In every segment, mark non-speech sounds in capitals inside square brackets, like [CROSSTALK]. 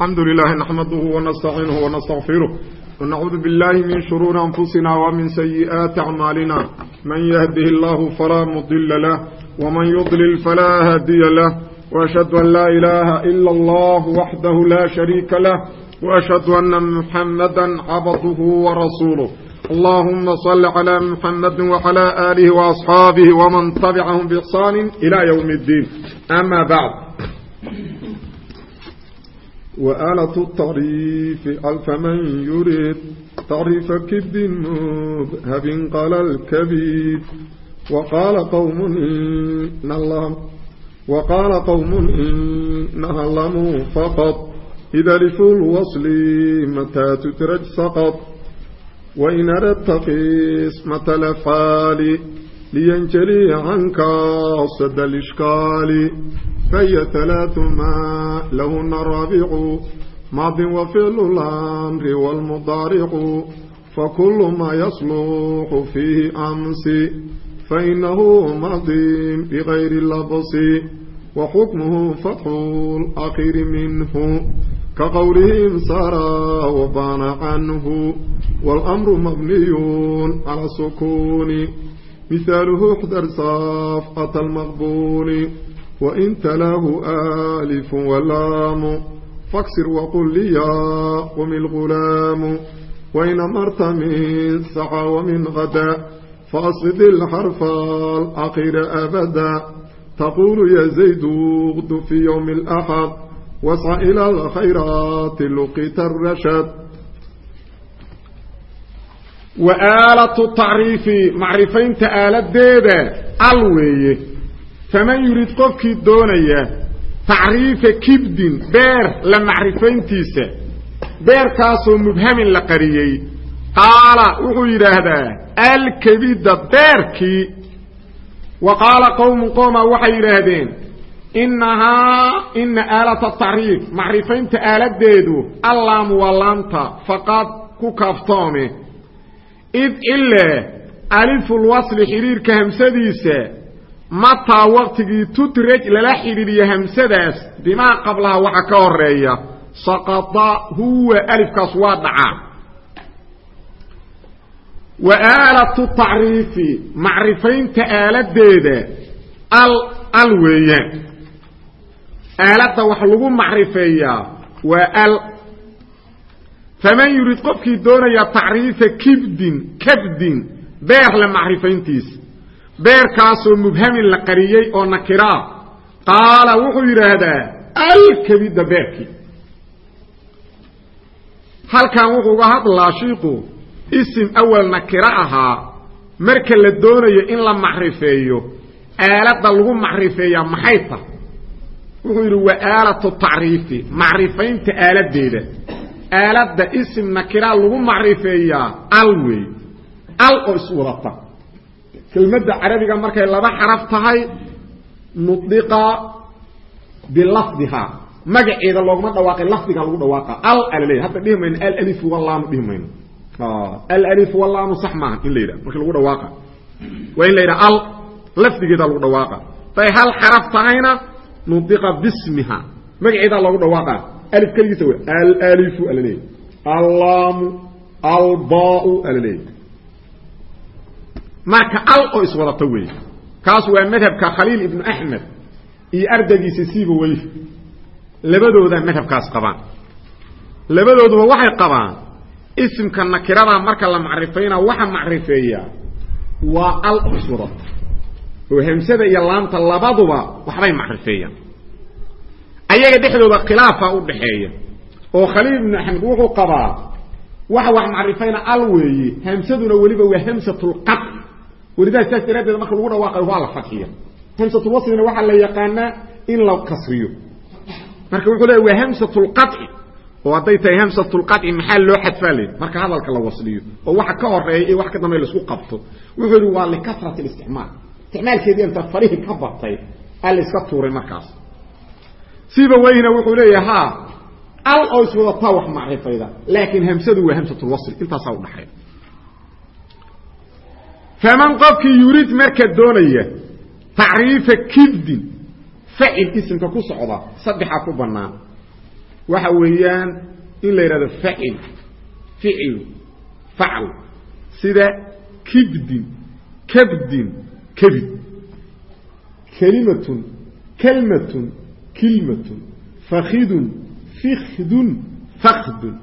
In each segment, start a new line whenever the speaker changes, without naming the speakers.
الحمdu للh نحمdه ونستعينه ونستغفiره ونعوudu باللh min شhروuر أنفusina ومن سيئaaتi أعmاalina maن يهده الlه falaa مضل لh وmaن يضلل falaa hadiya لh وأشhهadu أn laa إلaaha إlا الlh وaxdah laa شharيika لah وأشhهadu أنa محamdا cabdه وrasuuله اllهma صل عlى محamdi وعlى آlih وأصxaabih وmaن تبcahm بإحsaan إlى yوم الdيn أmا bعd وآلة الطريف ألف من يريد طريف كبد مذهب قال الكبيد وقال قوم إن الله وقال قوم إنها لم فقط إذا لف الوصل متى تترج سقط وإن أردت قسمة الأفعال لينجلي عنك صد الإشكال فهي ثلاث ما لهن الرابع ماض وفعل الأمر والمضارع فكل ما يصلح فيه أمس فإنه ماضي بغير اللبس وحكمه فتح الأخير منه كقولهم سارى وبان عنه والأمر مبني على السكون مثاله احذر صافقة المقبول wainta lahu alif walaamu faksir waqul liyaaqumi lgulaamu wain amarta min saca wamin hada faasqid ilxarfa alakira abada taqulu ya zaydu qdu fi ywmi alaxad wasca ila alkhayraati luqita arashad wa aalatu tacriifi macrifaynta aaladeeda al weeye faman yurid qofkii doonaya tacriifa kibdin beer la macrifayntiisa beerkaasoo mubhamin la qariyey qaala wuxuu yidhaahdaa alkebida beerkii. Wa qaala qowmun qoomaa waxay yidhaahdeen innahaa ina aalata atacriif macrifaynta aaladeedu allaamu waa laamta faqad ku kaaftoome. Id ile alifulwasli xidhiirka hamsadiisa mataa waktigii tudraj lala xidhiidhiyo hamsadaas bimaa qablaha waxa ka horreeya saqada huwa alifkaas waa dhacaa wa aalatu tacriifi macrifaynta aaladeeda al al weeye. Aaladda wax lagu macrifeeyaa waa al. Faman yurid qofkii doonaya tacriifa kibdin kabdin beer la macrifayntiisa beerkaasoo mubhamin la qariyey oo nakiraa qaala wuxuu yidhaahdaa alkabida beerkii halkan wuxuu uga hadlaa shiiku isim awal nakiro ahaa marka la doonayo in la macrifeeyo aaladda lagu macrifeeyaa maxay tahay wuxuu yidhi waa aalatu tacriifi macrifaynta aaladdeeda aaladda isim nakiraa lagu macrifeeyaa al weey. Al oo iswadata kelmadda carabiga markay laba xaraf tahay nudiqa bilafdihaa magaceeda looguma dhawaaqay lafdiga lagu dhawaaqa. Al alaleeya hadda dhihi mayno alalifu wallaamu dhihi mayno. Alalifu wallaamu sax maaha in la yidhaha marki lagu dhawaaqa. Waa in la yidhaha al lafdigeeda lagu dhawaaqa. Day hal xaraf tahayna nudiqa bismiha. Magaceedaa loogu dhawaaqa. Alif keligiisa w alalifu alaleey allaamu albaau alaleey marka al oo iswadata wey kaas waa madhabka khaliil ibnu axmed iyo ardaygiisa siiba weyf labadooda madhabkaas qabaan. Labadooduba waxay qabaan isimka nakirada marka la macrifayna waxa macrifeeya waa al oo iswadata oo hamsada iyo laamta labaduba waxbay macrifeeyaan. Ayaga dhexdooda khilaafa u dhaxeeya oo khaliil ibn axmed wuxuu qabaa waxa wax macrifayna al weeye hamsaduna weliba waa hamsatul qat welidaa saas daraaddeed marka lagu dhawaaqayo waa la fadxiya hamsatul waslina waxaa la yaqaanaa in la kasriyo. Marka wuxuu leeya waa hamsatul qaci oo hadday tahay hamsatul qaci maxaa loo xadfaa leyd marka hadalka la wasliyo oo waxa ka horreeya iyo wax ka dambeya la isku qabto wuxuu yihi waa likasrati listicmaal isticmaalkeedii inta farihii ka batay aa la iska tuuray markaas. Siba weyna wuxuu leeyahay ha al oo iswadataa wax macrifayda laakiin hamsadu waa hamsatul wasl. Intaasaa u dhaxay faman qofkii yurid marka doonaya tacriifa kibdin facil isimka ku socda saddexaa ku bannaan. Waxa weeyaan in la yidhahdo facil ficil facl sida kibdin kabdin kabid. Kelimatun kelmatun kilmatun fakidun fikdun fakdun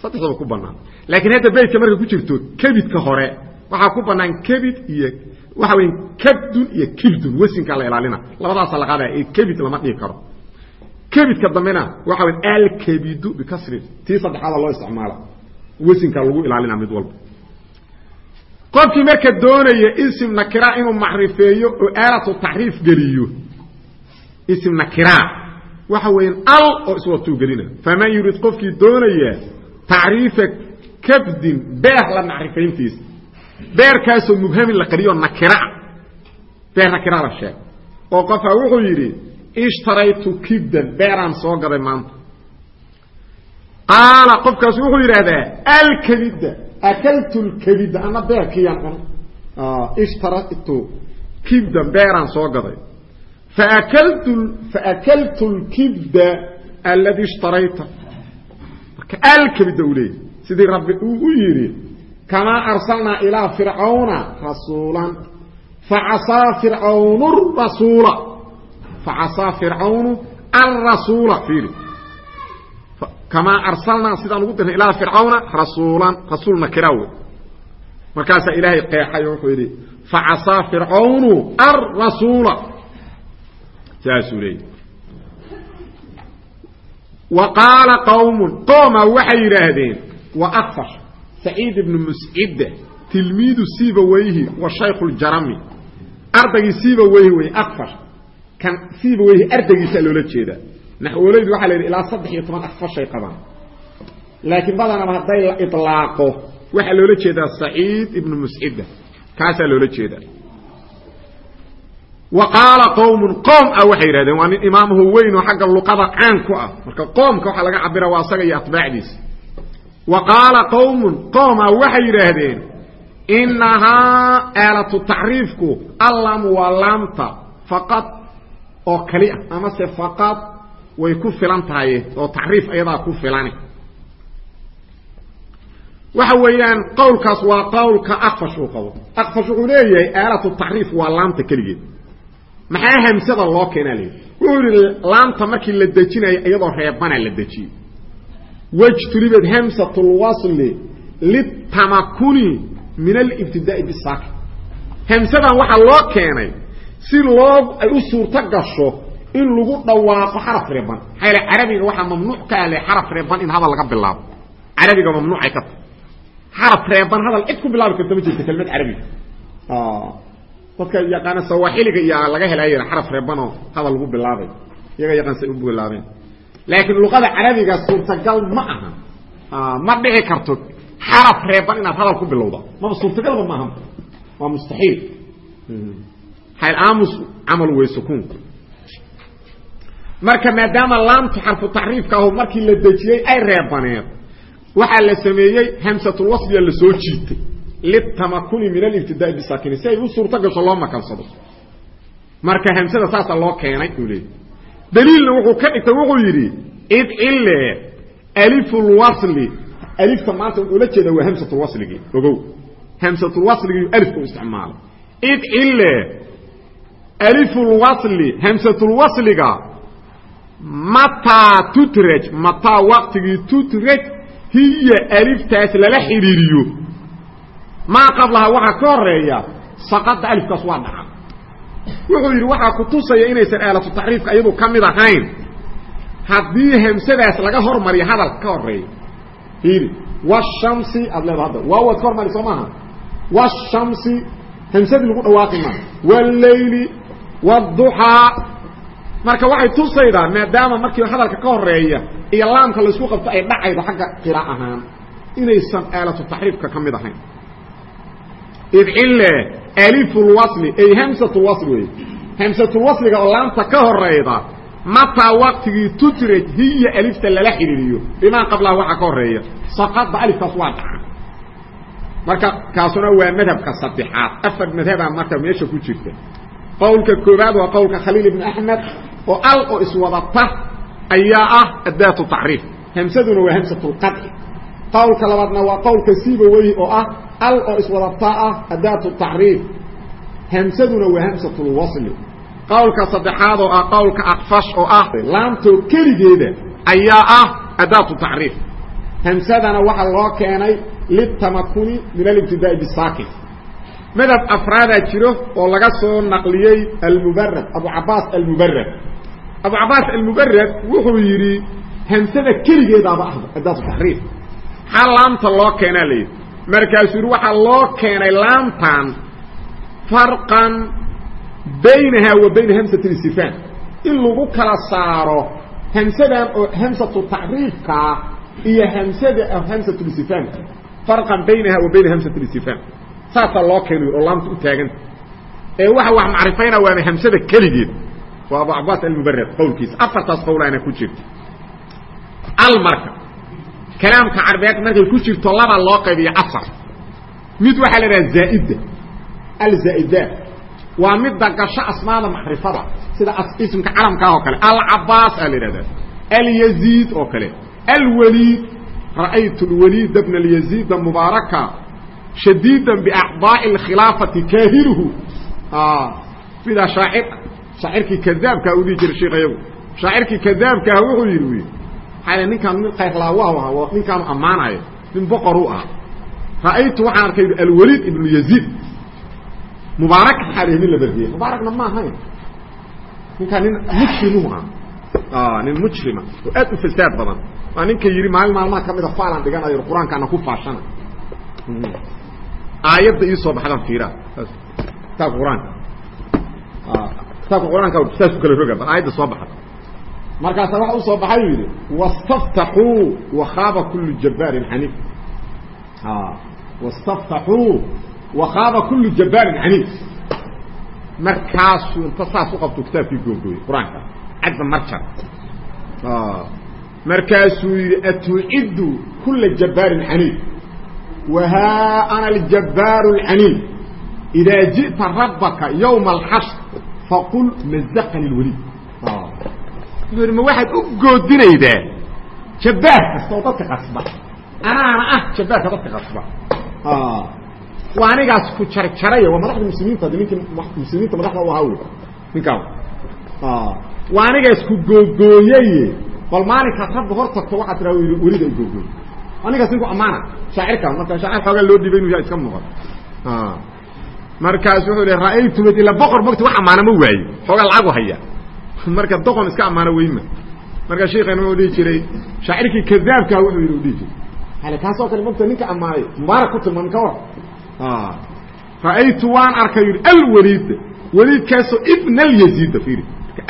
saddexdaba ku banaan laakiin hadda beytka markay ku waxaa ku banaan kebid iyo waxa weya kabdun iyo kibdun. Wasinkaa la ilaalina. Labadaasa la qaadaya ee kebid lama dhihi karo. Kebidka dambena waxa wey alkebidu bikasrin tii saddexaada loo isticmaala. Wasinkaa lagu ilaalina mid walba. Qofkii marka doonaya ism nakira inuu macrifeeyo oo aalatu tacriif geliyo ism nakira waxa weeyaan al oo iswatuu gelina. Faman yurid qofkii doonaya tacriifa kabdin beer la macrifayntiisa beerkaasoo mubhamin la qariyo nakira. Beer nakira la sheeg oo qofaa wuxuu yidhi ishtaraytu kibdan beeraan soo gaday maanta. Qaala qofkaas wuxuu yidhaahdaa alkabida akaltu lkabida ana beerkiiyaan cunay. Ishtaraytu kibdan beeraan soo gaday faakaltu lkibda aladi ishtarayta. Marka alkabida uu leeyay sidii rabbi uu u yidhi kamaa arsalnaa ilaa fircawna rasuulan facasaa fircawnu rasuula facasaa fircawnu alrasuula fiiri kamaa arsalnaa sidaan ugu dirnay ilaa fircawna rasuulan rasuul nakiraawe markaasaa ilaahay qeexay wuxuu yidhi facasaa fircawnu alrasuula saasuu leeyay wa qawmun qooma waxay yidhaahdeen wa akfash saciid ibnu muscidda tilmiidu sibaweyhi wa shaykhu ljarami ardaygii sibaweyhi wey akfash kan sibaweyhi ardaygiisaa loola jeedaa naxwooleydu waxaa la yidhi ilaa saddex iyo toban akfashay qabaan laakiin badanaba hadday la ilaaqo waxaa loola jeedaa saciid ibnu muscidda kaasaa loola jeedaa wa qaala qowmun qoom ah waxay yidhahdeen. Waa nin imaamahu weyn oo xagga luqada caan ku ah. Marka qoomka waxaa laga cabira waa asaga iyo atbaacdiisa wa qaala qowmun qoom ah waxay yidhaahdeen inahaa aalatu tacriifku allamu waa laamta faqad oo kali ah amase faqad way ku filan tahay oo tacriif ayadaa ku filani. Waxa weeyaan qowlkaas waa qowlka akfash uu qabo. Akfash wuxuu leeyahay aalatu tacriif waa laamta keligeed. Maxaa hamsada loo keenaa wuxuu yihi laamta markii la dejinayo iyadoo reebana la dejiyey wajtulibad hamsat lwasli litamakuni min alibtidaai bisaaki hamsadan waxaa loo keenay si loo ay u suurto gasho in lagu dhawaaqo xaraf reeban maxaa yale carabiga waxaa mamnuuc ka ale xaraf reeban in hadal laga bilaabo. Carabiga mamnuucay ka tahay. Xaraf reeban hadal cid ku bilaabi karta ma jirta kelmad carabiga dadka yaqaana sawaaxiliga iyo laga helay xaraf reebanoo hadal lagu bilaabay. Iyaga yaqaan say u bilaabeen laakiin luqada carabiga suurtagal ma aha. Ma dhici karto xaraf reeban inaad hadal ku bilowda maba suurtagalba ma aha. Waa mustaxiil hayl aamus camal wey sukuunku marka maadaama laamtu xarfu tacriifka aho markii la dejiyey ay reebaneed waxaa la sameeyey hamsatulwasliya la soo jiitay. Litamakuni min alibtidaai bisaakini si ay u suurto gasho loo makansado marka hamsada saasa loo keenay uu leeyay daliilna wuxuu ka dhigtay wuxuu yidhi id cille alifulwasli alifta maanta wuxuu la jeedaa waa hamsatulwasligii ogow. Hamsatulwasligii alifku isticmaalay. Id cille alifulwasli hamsatulwasliga mataa tutraj. Mataa waqtigii tutraj hiya aliftaas lala xidhiiriyo maa qablaha waxaa ka horreeya saqada alifkaas waa dhaca wuxuu yidhi waxaa ku tusaya inaysan aalatu taxriifka iyadu ka mid ahayn. Haddii hamsadaas laga hormariyo hadal ka horreeya fiiri washamsi aad leeda hadda waawaad ka hormari soo maaha. Washamsi hamsadii lagu dhawaaqi maa walleyli wاduxaa marka waxay tusaydaa maadaama markii hadalka ka horreeya iyo laamka laysku qabto ay dhacaydo xagga qira ahaan inaysan aalatu taxriifka ka mid ahayn. Idcille alifulwasli ay hamsatulwasli wey hamsatulwasliga oo laamta ka horeyda mataa waqtigii tutraj hiya alifta lala xidhiiriyo bimaa qablaha waxaa ka horreeya saqada alifkaas waa dhaca. Marka kaasuna waa madhabka saddexaad. Afar madhabaa marka meesha ku jirta. Qowlka koobaad waa qowlka khaliil ibn axmed oo al oo iswadata ayaa ah adaatu tacriif. Hamsaduna waa hamsatulqadci qowlka labaadna waa qowlka siibawey oo ah al oo iswadataa ah adaatu tacriif. Hamsaduna waa hamsatulwasli qowlka saddexaad oo ah qowlka akfash oo ah laamtoo keligeeda ayaa ah adaatu tacriif. Hamsadana waxaa loo keenay litamakuni min alibtidaa'i bisaakin madab afraadaa jiro oo laga soo naqliyey almubarad abu cabaas almubarad abu cabaas almubarad wuxuu yidhi hamsada keligeedaaba ah adaatu taxriif maxaa laamta loo keenaa layidhi markaasuu yidhi waxaa loo keenay laamtan farqan baynaha wa bayna hamsati listifaan in lagu kala saaro hamsadan oo hamsatu tacriifkaa iyo hamsada hamsatu listifaamka farqan baynaha wa bayna hamsati listifhaam saasaa loo keenay oo laamta u taaganta ee waxa wax macrifayna waana hamsada keligeed. Waa abu cabaas almubarad qowlkiisa. Afartaas qowlaana ku jirta al marka kalaamka carbeed markay ku jirto laba loo qaybiyo afar. Mid waxaa la idhaha zaa'ida alzaa'ida waa midda gasho asmaada macrifada sida ismka calamkaah oo kale. Alcabaas aa la idhahdaa alyaziid oo kale. Alwaliid. Ra'aytu lwaliida bna alyaziida mubaaraka. Shadiida biacdaa'i alkhilaafati kaahiruhu. Sidaa shaacir shaacirkii kadaabkaa u jiray sheikayagu shaacirkii kadaabkaah wuxuu yidhi maxaa ninkaan nin kayrlaawahu ahaa ninkaanu ammaanayo nin boqor u ah. Ra'aytu waxaan arkay alwaliid ibnu mubaarak maxaa nin la berdiyey mubaarakna ma ahayn. Ninkaan nin mujrimu ah. Nin mujrima. Oo aad u fasaad badan. Waa ninka yidhi maalin maalmaha ka mida faalan dhiganayo qur'aankaana ku faashana. Aayadda ii soo baxdan fiira. Kitaabka qur'aanka kitaabka qur'aanka saas u kala roga bal aayadda soo baxda markaasa waxa u soo baxay u yidhi wastaftaxuu wakhaaba kullu jabbaarin xaniif wastaftaxuu wakhaaba kullu jabbaarin xaniif markaasuu inta saas u qabto kitaabkii googooyey qur'aanka cadda marjar markaasuu yidhi atuciddu kula jabbaarin xaniif wahaa ana aljabaaru alxaniif idaa ji'ta rabbaka yowma alxashr faqul mazaqani lwaliid ma waxaad u goodinaydaa jabbaar kasta oo dadka qasba. Anaana ah jabbaarka dadka qasba. Waa anigaas ku jarjaraya waa madaxda muslimiinta ninkii muslimiinta madaxda u ahaa wey ninkaan waa anigaas ku googooyaye bal maalinkaad rabba hor tagto waxaad tiraa welida ay googooy anigaas ninku ammaana shaacirka marka shaacir xoogaa loo dhibay inu yaa iska muuqan markaas wuxuu le ra'aytumad ila boqor mogta wax ammaana ma waaye xoogaa lacagu haya marka doqon iska ammaano weyma marka sheikhan wuxuu dhihi jiray shaacirkii kadaabkaa wuxuu yidhi u dhihi jiray. Ale kaasoo kale mogta ninka ammaanay mubaarak ku tilmaami ka war ra'aytu waan arkay yidhi alwaliida waliidkaasoo ibn alyaziida fiiri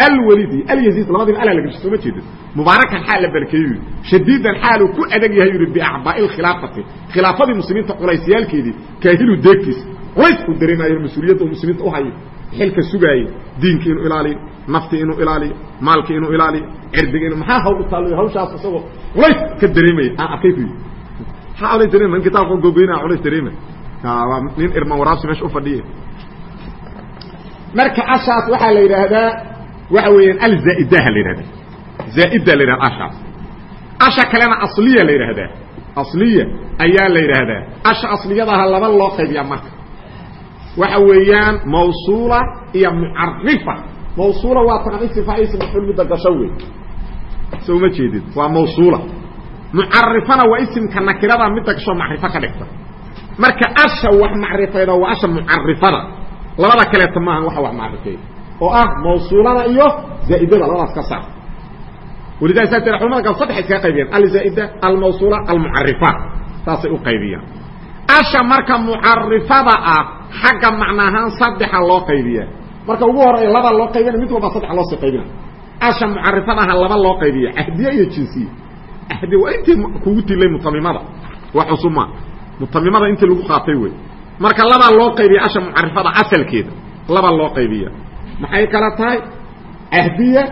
alwaliid iyo alyaziid labadiiba alaa la gasho soo ma jeedin mubaarakan xaal la barkeeyo yidhi. Shadiidan xaaluu ku adag yahay yidhi biacbaa'i lkhilaafati khilaafadii muslimiinta culaysyaalkeedii kaahilu deegtiisa culays uu dareemayo mas'uuliyadda uu muslimiinta u hayo xilka sugaayey diinki inuu ilaaliyo nafti inuu ilaaliyo maalki inuu ilaaliyo cirdiga inu maxaa hawl u taalo hawshaas isagoo? Culays ka dareemaya aan arkay ku yidhi maxaa culays dareemaya in kitaabka gogoynaa culays dareemay. Waa nin irman waraabsi meesha ufadhiya marka ashaas waxaa la yidhaahdaa waxa weeyaan alzaa'idaha la yidhahdaa zaa'ida la yidhahda ashaas. Asha kalena asliya la yidhaahdaa. Asliya ayaa la yidhaahdaa. Asha asliyadaha laba loo qaybiyaa marka waxa weeyaan mawsuula iyo mucarifa mawsuula waa taqan isfa ism mafcuul midda gasho wey soo ma jeedid waa mawsuula. Mucarifana waa isimka nakirada midda gasho macrifo ka dhigta. Marka asha wax macrifeeda waa asha mucarifada labada kaleeta maaha waxa wax macrifeeya oo ah mawsuulada iyo zaa'idada labadaas ka saar. Walidaa saa tira culamada gal saddex iskaga qaybiyaan alzaa'ida almawsuula almucarifa saasay u asha marka mucarifada ah xagga macnaahaan saddexa loo qaybiya marka ugu horreeya laba loo qaybina mid walba saddex loosii qaybina. Asha mucarifadaha laba loo qaybiya ahdiye iyo jinsiye ahdiye waa intii kugu tilay mutamimada waa xusuma mutamimada intii lagu qaatay wey. Marka labaa loo qaybiya asha mucarifada asalkeeda laba loo qaybiya maxay kala tahay? Ahdiya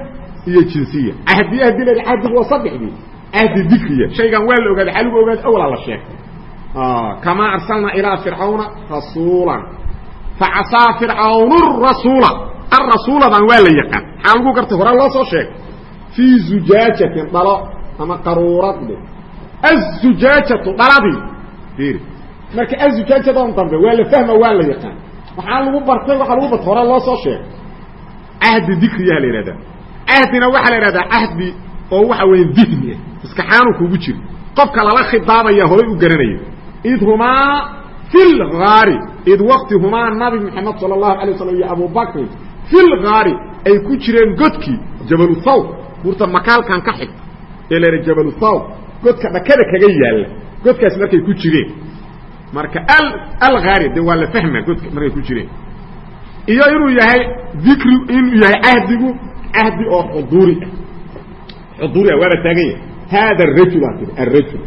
iyo jinsiya. Ahdiye haddii la ahdigu waa saddexdii. Ahdi dikriya. Shaygan waa la ogaaday xaa lagu ogaaday awlaa la sheegay Ah, kama arsalnaa ilaa fircawna rasuulan. Facasaa fircawn rasuula. Arasuuladan waa la yaqaan. Maxaa lagu gartay horaa loo soo sheegay. Fii zujaajatin dhalo ama qaruuradbe azujaajatu dhaladii marka azujaajadon dambe waa la fahma waa la yaqaan. Waxaa lagu bartay waxaa lagu bartay horaa loo soo sheegay. Cahdi dikriyaha la yidhahdaa cahdina waxaa la yidhahdaa cahdi oo waxa weeye dihni ah. Maskaxaanu kugu jiro. Qofka lala khidaabaya horay u garanaya id humaa fi lgaari id waqti humaa nabi maxamed sala allahu alay waslam iyo abubakrin fi lgaari ay ku jireen godkii jabalu thawb buurta makaalkan ka xigta ee la yidhaha jabalu thawb godka dhakada kaga yaalla godkaas markay ku jireen marka algaari de waa la fahma godka markay ku jireen iyo inuu yahay dikri inuu yahay cahdigu cahdi oo xuduuri ah xuduuri ah waaba taagan yahay hada arajul aa tiri arajul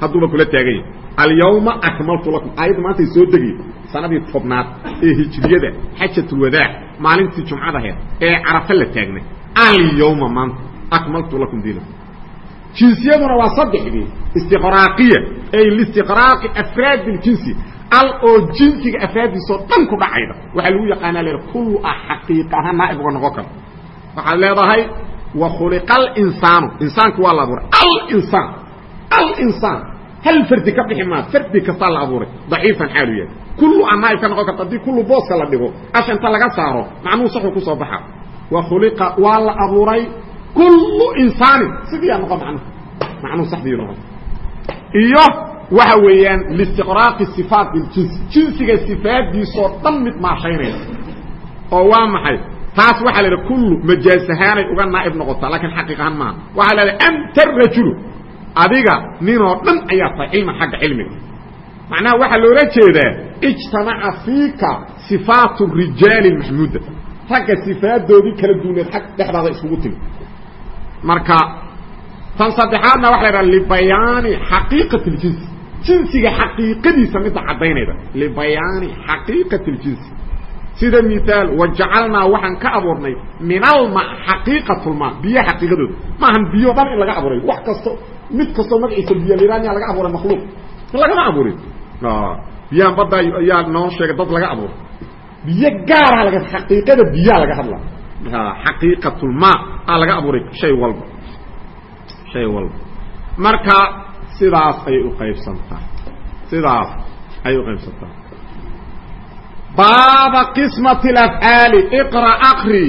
hadduuba kula taagan yahay alyawma akmaltu lakum. Aayadda maantay soo degay sanadii tobnaad ee hijriyada xajatulwadaac maalintii jumcadaheed ee carafa la taagnay. Alyawma maanta akmaltu lakum diinakum. Jinsiyaduna waa saddexdii istiqraaqiya ay listiqraaqi afraadi ljinsi al oo jinsiga afraaddiisoo dhan ku dhacayda. Waxaa lagu yaqaanaa le kullu ah ahaan naaib noqon karo waxaad leedahay wa khuliqa alinsaanu insaanku waa la abuuray. Alinsaan alinsaan hal fardi ka bixi maa fardi kastaa la abuuray. Daciifan xaalu yahay. Kullu a naaib ka noqon karta haddii kullu booska la dhigo asha inta laga saaro macnuhu saxuu ku soo baxa. Wa khuliqa waa la abuuray kullu insaanin. Sidiiyaa noqon macnuhu. Macnuhu saxdiiyu noqon. Iyo waxa weeyaan listiqraaqi sifaat biljinsi jinsiga sifaaddiisoo dhan mid maashaynaya oo waa maxay? Taas waxaa la idhaha kullu majaas ahaanay uga naa'ib noqotaa laakiin xaqiiq ahaan maaha waxaa la idhaha anta rajulu adiga ninoo dhan ayaa tahay cilman xagga cilmiga. Macnaha waxaa loola jeedaa ijtamaca fiika sifaatu rijaali maxmuuda. Ragga sifaadoodii kala duuneed ag dhexdaada isugu timi. Marka tan saddexaadna waxa la idhaha libayaani xaqiiqati اljinsi jinsiga xaqiiqadiisa midda caddaynayda. Libayaani xaqiiqati اljinsi sida miaal wajacalnaa waxaan ka abuurnay min alma xaqiiqatulma biyo xaqiiqadooda. Maahan biyo dhan in laga abuuray wax kasto mid kastoo magaciisa biyo liraan yaa laga abuuray makhluuq. Lagama abuurin. Biyahan badda ayaa noo sheegay dad laga abuuray. Biyo gaara laga xaqiiqada biyaa laga hadla. Xaqiiqatulma aa laga abuuray shay walba. Shay walba. Marka sidaas ayay uqaybsantaa sidaas ayay uqaybsantaa baaba qismati اafcaali iqra akri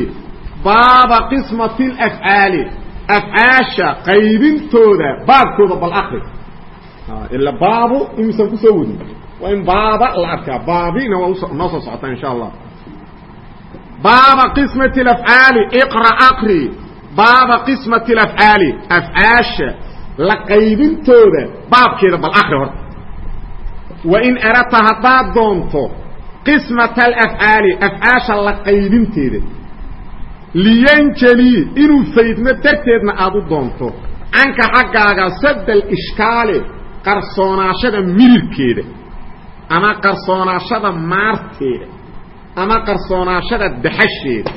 baaba qismati اlafcaali afcaasha qaybintooda baabkooda bal akri ila baabu inuusan ku soo wadin waa in baaba la arkaa. Baabina waa noo soo socotaa insha allah. Baaba qismati اafcaali iqra akri baaba qismati اafcaali afcaasha la qaybintooda baabkeeda bal akri horta. Wain arata haddaad doonto qismata alafcaali afcaasha la qaybinteeda liyanjali inuu faydmo darteedna aada u doonto. Canka xaggaaga sadal ishkaali qarsoonaashada mirirkeeda ama qarsoonaashada maarteeda ama qarsoonaashada daxasheeda.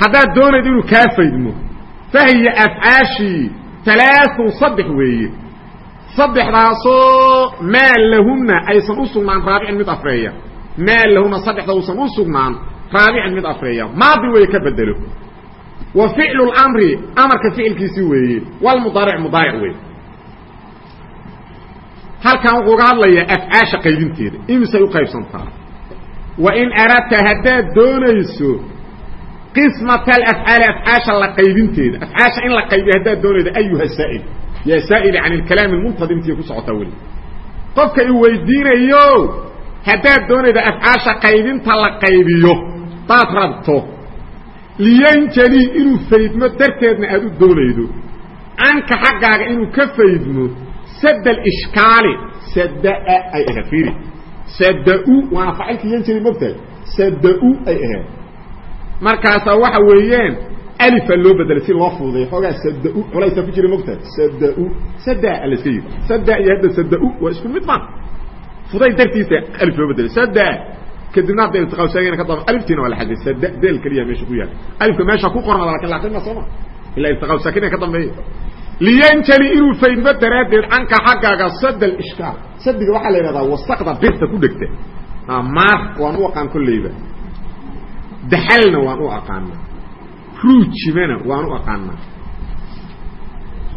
Haddaad doonaydo inuu kaa faydmo fahiya afcaashii alaaun saddex weeye. Saddexdaasoo maa lahuna aysan u sugnaan raabicin mid afreeya. Maa lahuna saddexda uusan u sugnaan raabicin mid afreeya. Maadi weeye ka bedelo. Wa ficlu اlamri amarka ficilkiisi weeye. Walmudaaric mudaaric weeye. Halkan wuxuu ga hadlayaa afcaasha qaybinteeda. Imisay u qaybsantaa? Wa in aradta haddaad doonayso qismata alafcaali afcaasha la qaybinteeda. Afcaasha in la qaybiyo haddaad doonaydo ayuha saa'il. Yaa saa'ili can ilkalaam ilmuntadimtiiy ku socotaa weli. Qofka i weydiinayo haddaad doonaydo afcaasha qaybinta la qaybiyo daad rabto liyanjali inuu faydmo darteedna aad u doonaydo canka xaggaaga inuu ka faydmo sadal ishkaali sadaa ay ahayd fiiri. Sada-u waana faacilka yanjali mogtahay sada-u ay ahayd. Markaasaa waxa weeyaan alifa loo bedelay si loo fududay xoogaa sada-u culaysaa ku jira mogtahay sada-u sadaa alaska yidhi sadaa iyo hadda sada-u waa isku mid ma. Fuday dartiisa alif loo bedelay sadaa kadibna hadda iltiqaa saagina ka daba aliftiina waa la xaday sada deel keliya meesha ku yaal. Alifka meesha ku qoran laakiin laqima sooma. Ilaa iltiqaa saakina ka dambeeya. Liyanjali inuu faydmo daraaddeed canka xaggaaga sada ishkaal. Sadiga waxaa la yidhahdaa wasaqda birta ku dhegta. Maar waan u aqaan kolleyba. Daxalna waan u aqaanaa ruujimana waan u aqaanaa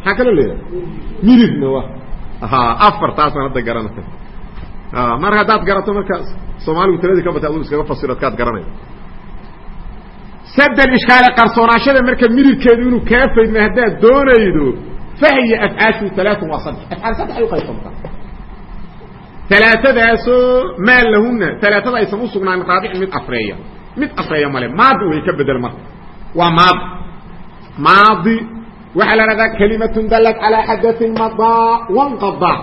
maxaa kaloo wa ha afartaasaan hadda garanaya mar haddaad garato marka soomaaligu tiradii ka batay aduu iskaga fasiro adkaad garanaya sadel ishkaale qarsoonaashada marka mirirkeedu inuu kaa faydma haddaad doonaydo fahiya afcaashu alaaun waa saddex. Afcaal saddex ay uqaybsamtaa alaaadaasoo maal lahuna alaaada aysan usugnaanin raabicin mid afreeya. Mid afreeya male maadi way ka bedel marka waa maadi. Maadi waxaa la hahdaa kalimatun dallat calaa xadain madaa wanqada.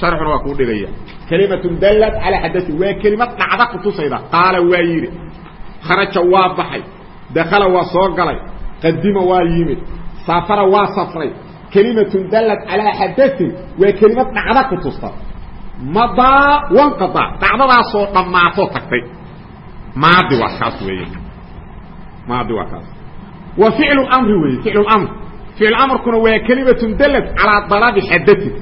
Sharxuna waa kuu dhigaya kalimatun dallat calaa xadain waa kelimad dhacda kutusayda qaala waa yidhi kharaja waa baxay dakala waa soo galay qadima waa yimid saafara waa safray kelimatun dallat calaa xadain waa kelimad dhacda kutusta madaa wanqada dhacdadaasoo dhammaato tagtay. Maadi waa kaas weey maadi waa kaas. Wa ficlu mri weeye ficlu mr ficlu amrkuna waa kelimatun dallat calaa dalabi xadain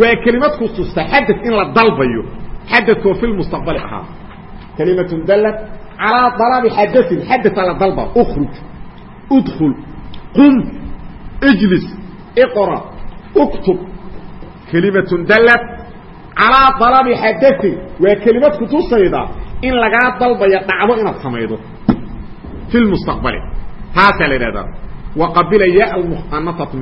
waa kelimad kutusta xadad in la dalbayo xadadkoo fi lmustaqbali ahaa. Kelimatun dallat calaa dalabi xadain xadaa la dalba ukruj udkul qum ijlis iqra uktub. Kelimatun dallat calaa dalabi xadain waa kelimad kutusayda in lagaa dalbayo dhacdo inaad samaydo. Fi lmustaqbali taasaa la idhahdaa wa qabila ya almuanasatu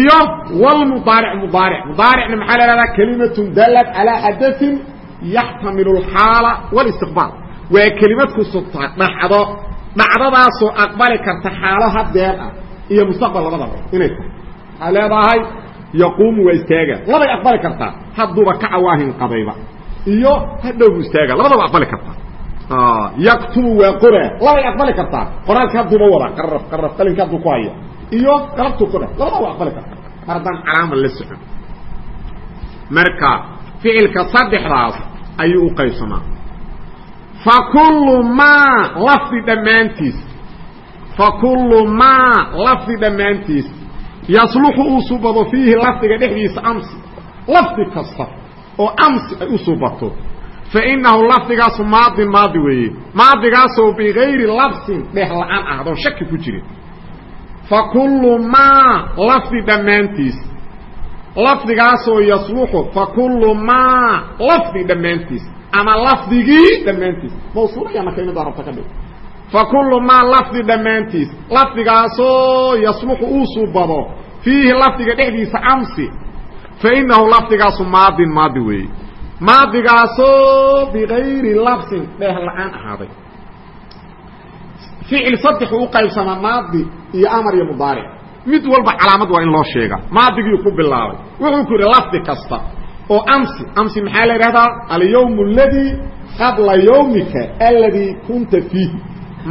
iyo wlmudaaric mudaaric mudaaricna maxaa la ihahdaa kelimatun dallat calaa xadain yaxtamilu alxaala walistiqbaal waa kelimad kusugta dhacdo dhacdadaasoo aqbali karta xaalo hadeer ah iyo mustaqbal labadaba. Inay tahay. Waxaa leedahay yaquumu waa istaaga. Labay aqbali kartaa. Hadduuba kaca waahin qabayba. Iyo hadhowbu istaaga. Labadaba aqbali kartaa. Yaktubu waa qora labay aqbali kartaa. Qoraalka hadduuba wada qaraf qaraf qalinka hadduu ku haya iyo galabtuu qora labadaba waa aqbali kartaa mar haddaan calaama la socon marka ficilka saddexdaas ayuu u qaybsamaa. Fa kullu maa lafdi dhammaantiis. Fa kullu maa lafdi dhammaantiis. Yasluxu uu subado fiihi lafdiga dhexdiisa amsi. Lafdi kasta oo amsi ay u subato fa innahu lafdigaasu maadin maadi weeye. Maadigaasoo bigayri labsin dheh la'aan ah adoon shaki ku jirin fa kullu maa lafdi dhammaantiis. Lafdigaasoo yasluxu fa kullu maa lafdi dhammaantiis. Ama lafdigii dhammaantiis. Mawsuulaya marka imida rabta ka dhig. Fa kullu maa lafdi dhammaantiis. Lafdigaasoo yasluxu uu subado fiihi lafdiga dhexdiisa amsi. Fa innahu lafdigaasu maadin maadi weeye. Maadigaasoo bigayri labsin dheeh la'aan ahaaday ficil saddexu u qaybsamaa maadi iyo amar iyo mudaaric. Mid walba calaamad waa in loo sheegaa. Maadigii ku bilaabay. Wuxuu ku yidhi lafdi kasta oo amsi. Amsi maxaa la idhahdaa alyawm اladii qabla yawmika aladii kunta fiihi.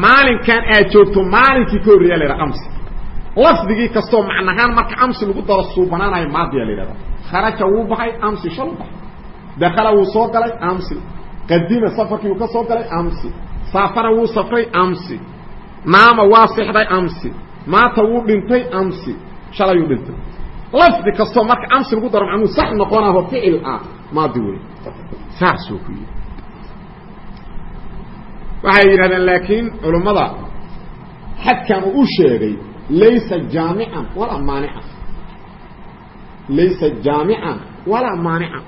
Maalinkan aad joogto maalinkii ka horreeya la ydhaha amsi. Lafdigii kastoo macnahaan marka amsi lagu daro suubanaanayo maadiya la yidhahda kharaja wuu baxay amsi shal baxay. Dakala wuu soo galay amsi. Qadima safarkii ka soo galay amsi. Saafara wuu safray amsi naama waa sexday amsi. Maata wuu dhintay amsi. Shalayuu dhintay. Lafdi kastoo marka amsi lagu daro macnuu sax noqonaho ficil ah maadi wey saasuu ku yidhi waxay yidhahdeen laakiin culummada xadkan uu u sheegay laysa jaamican walaa maanican. Laysa jaamican walaa maanican.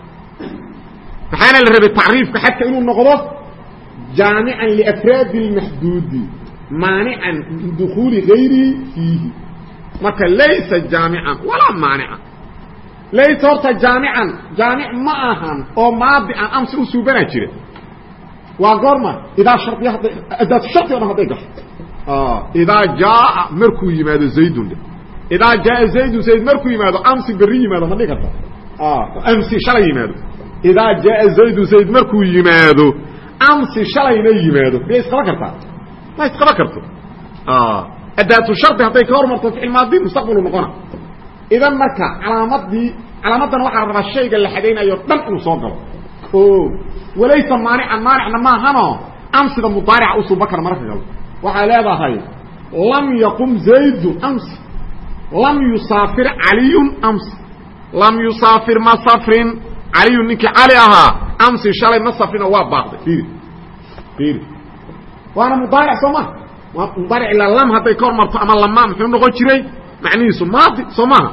Maxaana la rabay tacriifka xadka inuu noqdo? Jaamican liafraadi اlmaxduudi maanican min dukuuli gayrihi fiihi. Marka laysa jaamican walaa maanica laysa horta jaamican jaamic ma ahan oo maadi aan amsi u suubanaa jira. Waa goorma idaa hadday adaatu shardi o dhan hadday gasho. Idaa jaaa markuu yimaado zaydun idaa jaaa zaydun zayd markuu yimaado amsi berri yimaado ma dhigi karta. Amsi shalay yimaado. Idaa jaaa zaydun zayd markuu yimaado amsi shalayna yimaado. Miyay isqaba kartaa ma isqaba karto. Adaatu shardi hadday ka hormarto ficil maadi mustaqbalu noqona. Idan marka calaamadii calaamadan waxaa rabaa shayga la xadaynayo dhan inuu soo galo. O walaysa maanican maanicna maahano amsida mudaarica usuuba kara mararka galo. Waxaa leedahay lam yaqum zaydun amsi lam yusaafir caliyun amsi lam yusaafir ma safrin caliyun ninkii cali ahaa amsi shalay ma safrino waa baaqday. Ir ir waana mudaaric soo ma mudaric ila lam hadday ka hormarto ama lamaa muxuu noqon jiray? Macnihiisu maadi soo maaha.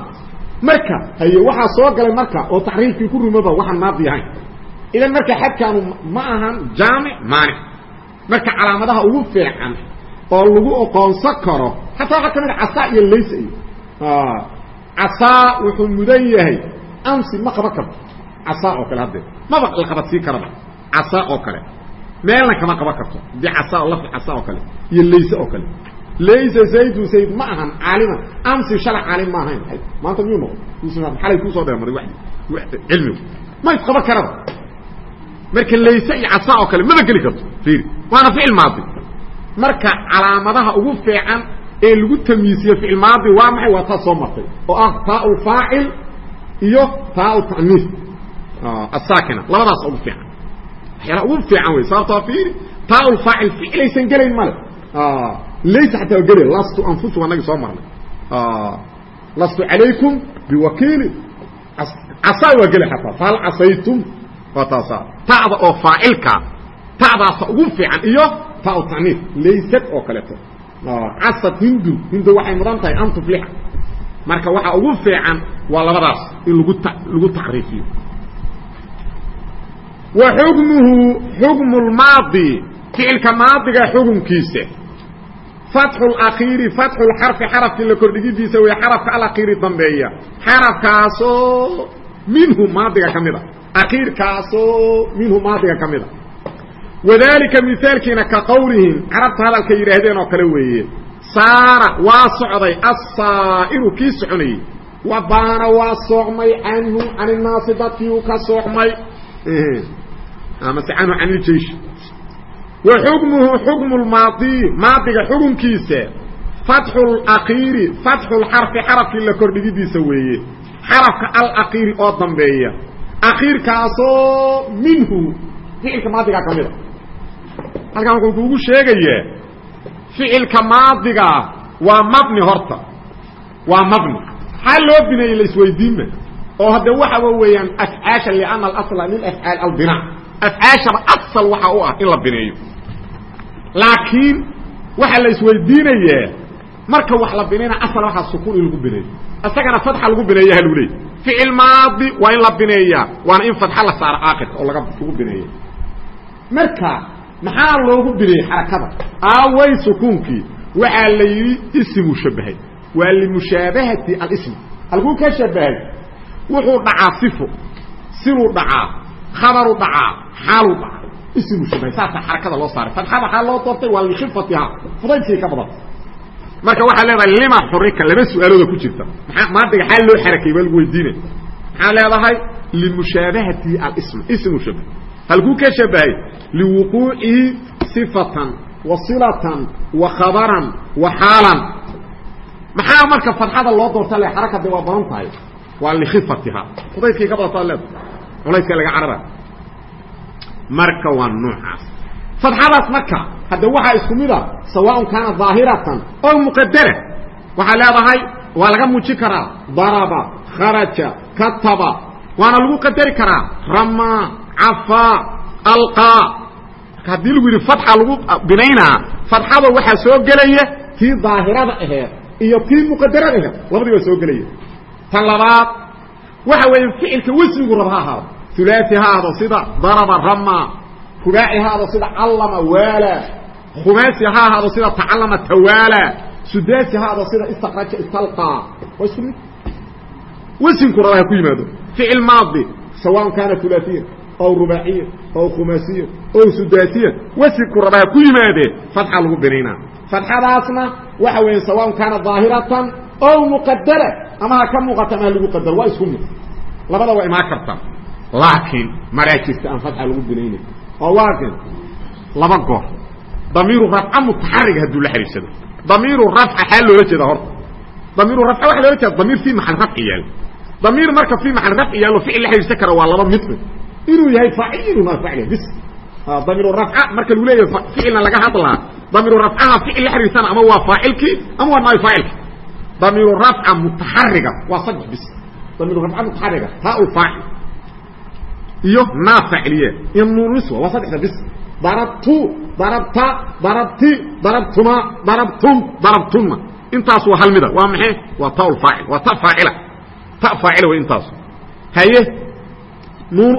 Marka haye waxaa soo galay marka oo taxriifkii ku rumoba waxaan maadi ahayn idan marka xadkaanu ma ahan jaamic maanic marka calaamadaha ugu fiican oo lagu oqoonsan karo xataa waxaa ka mid a casaa iyo laysa iyo. Casaa wuxuu mudan yahay. Amsi ma qaban karto. Casaa oo kale haddee. Maba la qabadsii karaba. Casaa oo kale meelna kama qaban karto. Di casaa lafdi casaa oo kale iyo layse oo kale. Laysa zaydun zayd ma ahan caalima. Amsi shalay caalim ma ahayn. Maanta miyuu noqon xalay kuusoo dheermaray wadi cilmigu. Ma isqaban karaba marka layse iyo casaa oo kale maba geli karto. Fiiri waana ficil maadi. Marka calaamadaha ugu fiican ee lagu tamyiisiye ficil maadi waa maxay? Waa taa soo martay. Oo ah taa faacil iyo taa taniis asaakina labadaas ugu fiican waxyaala ugu fiican wey sababtoo fiiri. Taa faacil ficilaysan gelayn male. Laysa xataa waa gelay lastu anfusu anagi soo marnay. Lastu calaykum biwakiili. Casaa waa gelay xataa fahal casaytum waa taasa ta'da oo faacilka ta'daasa ugu fiican iyo ta taniis laysad oo kaleeto. Casad hindu hindu waxay mudan tahay an tuflixa marka waxa ugu fiican waa labadaas in lagu lagu tacriifiyo wa xukmuhu xukmu lmaadi ficilka maadiga xukunkiisa fatxu lakhiiri fatxu lxarfi xarafkii la kordhigidiisa wey xarafka alakhiiri dambeeya. Xarafkaasoo minhu maadiga ka mid a. Akhiirkaasoo minhu maadiga ka mid a. Wadalika mihaalkiina ka qowlihim carabta hadalka yidhaahdeen oo kale weeye. Saara waa socday assaa'iru kii soconayey wa baana waa soocmay canhu can innaasi dadkii uu ka soocmay amase canhu can iljeish wa xukmuhu xukmu lmaadiyi maadiga xukunkiisa fatxu lakhiiri fatxu lxarfi xarafkii la kordhigidiisa weeye. Xarafka alakhiiri oo dambeeya. Akhiirkaasoo minhu ficilka maadigaa ka mid a halkan wuxuu kuugu sheegayaa ficilka maadiga waa mabni horta. Waa mabni. Maxaa loo bineeyey la oo hadde waxa weeyaan afcaasha liana alasla lilafcaal albina afcaashaba asal waxa u ah in la bineeyo. Laakiin waxaa la isweydiinayaa marka wax la binayna asal waxaa sukuun in lagu bineeyo. Isagana fatxa lagu bineeya ha lagu leeyay ficil maadi waa in la bineeyaa waana in fatxa la saaro aakirka oo laga lagu bineeya marka maxaa loogu bineeyey xarakada? Aaway sukuunkii. Waxaa la yidhi ismu shabahay waa limushaabahati alism. Halkuu ka shabahay wuxuu dhacaa sifo. Siluu dhacaa khabaru dhacaa xaaluu dhacaa ismu shabahay saasaa xarakada loo saaray fatxada xaa loo doortay waa likhifatiha fudaydkii ka badan marka waxaa leedahay lima xurika laba su'aalooda ku jirta maa maadiga xaal loo xarakay baa lagu weydiinay maxaa leedahay limushaabahati alism ismu shabah halkuu ka shabahay liwuquucihi sifatan wa silatan wa khabaran wa xaalan maxaa marka fatxada loo doorta le xarakade waa badan tahay waa likhifatiha fudaydkii ka badata leeda culayska laga carara. Marka waa noocaas. Fatxadaas marka hadda waxaa isku mid a sawaaءn kaana ظaahiratan oo muqadara waxaa leedahay waa laga muujin karaa daraba kharaja kataba. Waana lagu qadari karaa ramaa cafaa alqaa marka haddii lagu yidhi fatxa lagu binaynaa fatxada waxaa soo gelaya tii daahirada aheed iyo tii muqadarada aheed labadii baa soo gelaya. Tan labaad waxa weeye ficilka wasnigu raba ha ahaado. Ulaai ha ahdo sida daraba rama rubaaci ha ahdo sida callama waala khumaasi ha ahaado sida tacallama tawaala sudaasi ha ahdo sida istakraja istalqaa waa isku mid. Wasinku raba ha ku yimaado. Ficil maadi sawaan kaana ulaaiyan aw rubaaciyan aw khumaasiyan aw sudaasiyan wasinku raba ha ku yimaadee fatxa lagu binaynaa. Fatxadaasna waxa weeye sawaan kaana daahiratan aw muqadara ama ha ka muuqata ama lagu qadaro waa isku mid. Labada waa imaan karta. Laakiin maraa jirta aan fatxa lagu binaynay. Oo waakin laba goor. Damiiru rafca mutaxariga hadduu la xariirsado damiiru rafca xaa loola jeeda horta damiiru rafca waxa loola jeeda damiir fii maxal rafci yaalo damiir marka fii maxal rafci yaallo ficil la xariirsan kara waa laba midba. Inuu yahay faacil inuu facil bis damiiru rafca marka lagu leeyahay ficilna laga hadlaa. Damiiru rafcaha ficil la xariirsana ama waa faacilkii ama waa naay faacilki damiiru rafca mutaxariga waa saddex bis. Damiiru rafca mutaxariga taa u faacil iyo naa faaciliye iyo nuuniswa waa saddexda bis. Darabtu darabta darabti darabtuma darabtum darabtunna intaas waa hal mida. Waa maxay? Waa taulfaacil waa ta faacila. Ta faacila way intaas haye nuun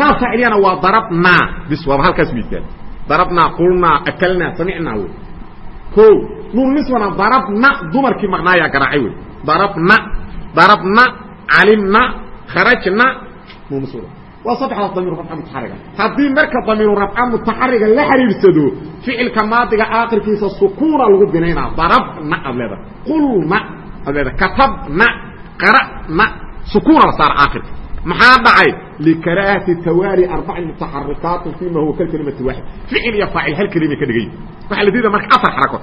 naa faaciliyana waa darabnaa. Bis waaba halkaas miidkaan darabnaa qulnaa akalnaa samicnaa wey. O nuun nisbana darabna dumarkii maqnaayaa garaacay wey darabna darabna calimna kharajna waa saddexdaas damiiru rafca mutaxariga haddii marka damiiru rafca mutaxariga la xiriirsado ficilka maadiga aakhirkiisa sukuuna lagu binaynaa. Darabna aad leedahay. Qulna aad leedahay. Katabna qara'na sukuuna la saara aakhirka maxaa dhacay? Likaraahati tawaali arbaci mutaxarikaatin fima huwa kalkelimati waaxid ficil iyo faacil hal kelima ka dhigay. Waxaa la diida marka afar xarako.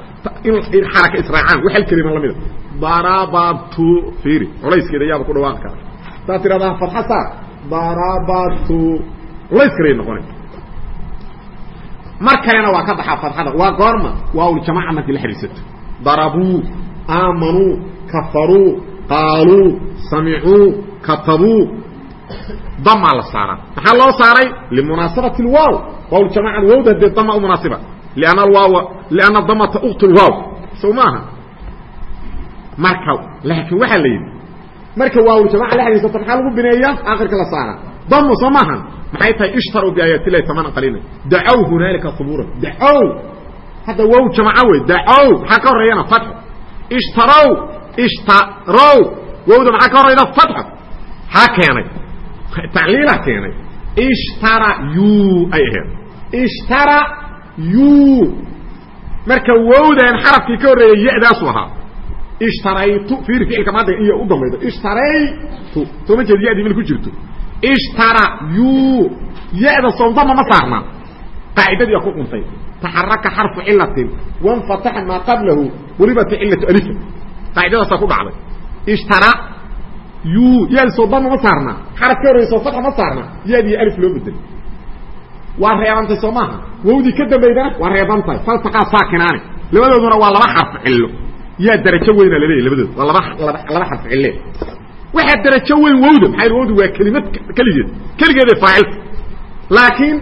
In xaraka israacaan wa hal kelima lamida. Darabatu fiiri. Culayskeeda yaaba ku dhawaaqi kara hadaad tiradaa fatxa saar. Darabatu. Culays kalay noqonay. Mar kalena waa ka baxaa fatxada. Waa goorma waaawljamaca markii la xidhiidsato darabuu aamanuu kafaruu qaaluu samicuu katabuu damaa la saaraa maxaa loo saaray? Limunaasabati اlwaaw waaawljamacada wawda hadee dama u munaasiba. Lianna damata uktu lwaaw sow maaha. Marka laakiin waxaa la yidhi. Marka waawljamaca la xidhiidsato maxaa lagu bineeya aakhirka la saara. Damo soo maahan maxay tahay? Ishtaruu biaayaati illahi tamanan qaliila dacow hunaalika hubuuran dacow hadda wow jamaco wey. Dacow maxaa ka horreeyana? Fatxo ishtarow ishtarow wowda maxaa ka horreyda fatxo haa keenay tacliila keenay ishtara yu ay ahayd ishtara yu. Marka wowdan xarafkii ka horreeyay ya-daasu ahaa ishtaraytu fiiri ficilka maadiga iyo u dambaydo ishtaraytu soo ma jeed ya-dii mil ku jirto ishtara yu. Ya-da ma saarna qaacidadii ku quntay taxaraka xarfu cilatin wanfataxa maa qablahu. Welibat cilatu alifa qaacidadaasaa ku dhacday ishtara yu ya-da soondama ma saarna. Xaraf ka horreysa oo fatxa ma saarna ya-dii alif loo bedelay waa reebantay soo maaha. Wowdii ka dambaydana waa reebantahay faltaqaa saakinaani labadooduna waa laba xarfu cillo. Yaa darajo weyna laleeyahy labadood. Waa laba laba xarfu cille waxaa darajo weyn wowda. Maxaa wowda waa kelimad keligeed. Keligeeday faacilta laakiin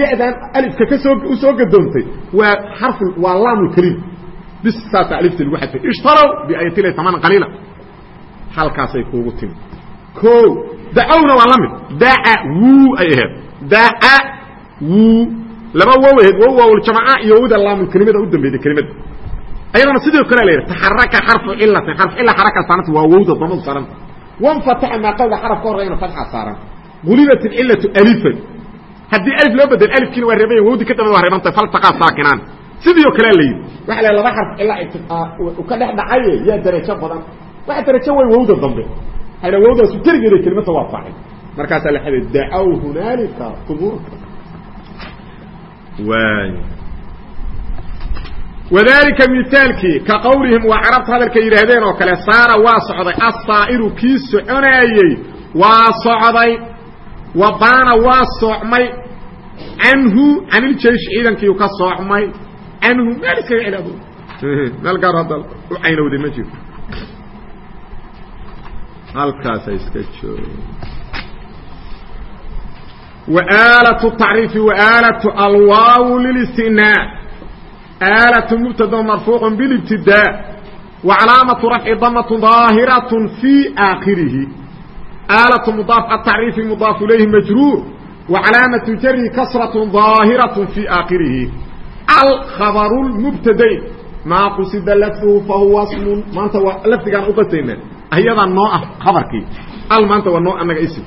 ya-dan alifka ka soo u soo gadoontay waa xarfu waa laamulkelima bis saasa alifta lagu xadfay ishtarow biayatila tamanan qaliila halkaasay kuugu timi o dacowna waa la mid. Daca wuu ay ahayd daca wuu laba wow ahayd wow waawljamaca iyo wowda laamulkelimada u dambeyday kelimada ayadana sidoo kale la yidhi taxaraka xarfu cilatin xarfu cila xaraka saaranta waa wowda damadu saaranta. Wanfataxa maa qabla xaraf ka horreyna fatxa saaran gulibat ilcilatu alifan. Haddii alif loo bedel alifkiina waa reebanya wowdi ka dambada waa reebantay faltaqaa saakinaan. Sidii oo kalea la yidhi waxa la laba xarf cila ka dhex dhacaye yaa darajo badan waxa darajo weyn wowda dambe. Hayna wowdaasu keligeeda kelimada waa faacil markaasaa la xaday dacow hunaalika qubuurka. Waay. Wadalika mithaalkii ka qowlihim waa carabta hadalka yidhaahdeen oo kale saara waa socday assaa'iru kii soconaayey waa socday wa baana waa soocmay canhu caniljeish ciidankiiu ka soocmay canhu meel iskaga cilaado [LAUGHS] meel gaar hadda u caynowday ma jiro halkaasa iska joogeen. Waalatu tacriifi waalatu alwaawu lilistinaa aalatu mubtada marfuuq bilibtidaa wa calaamatu rafci damatun daahiratun fii aakhirihi. Aalatu mudaaf atacriifi mudaaf ilayhi majruur. Wa calaamatu jari kasratun daahiratun fii aakhirihi. Alkhabaru lmubtadayn maa qusida lafduhu fahuwa smun maanta waa lafdigaan u qasayna ayadaa noo ah khabarkii. Al maanta waa noo anaga ism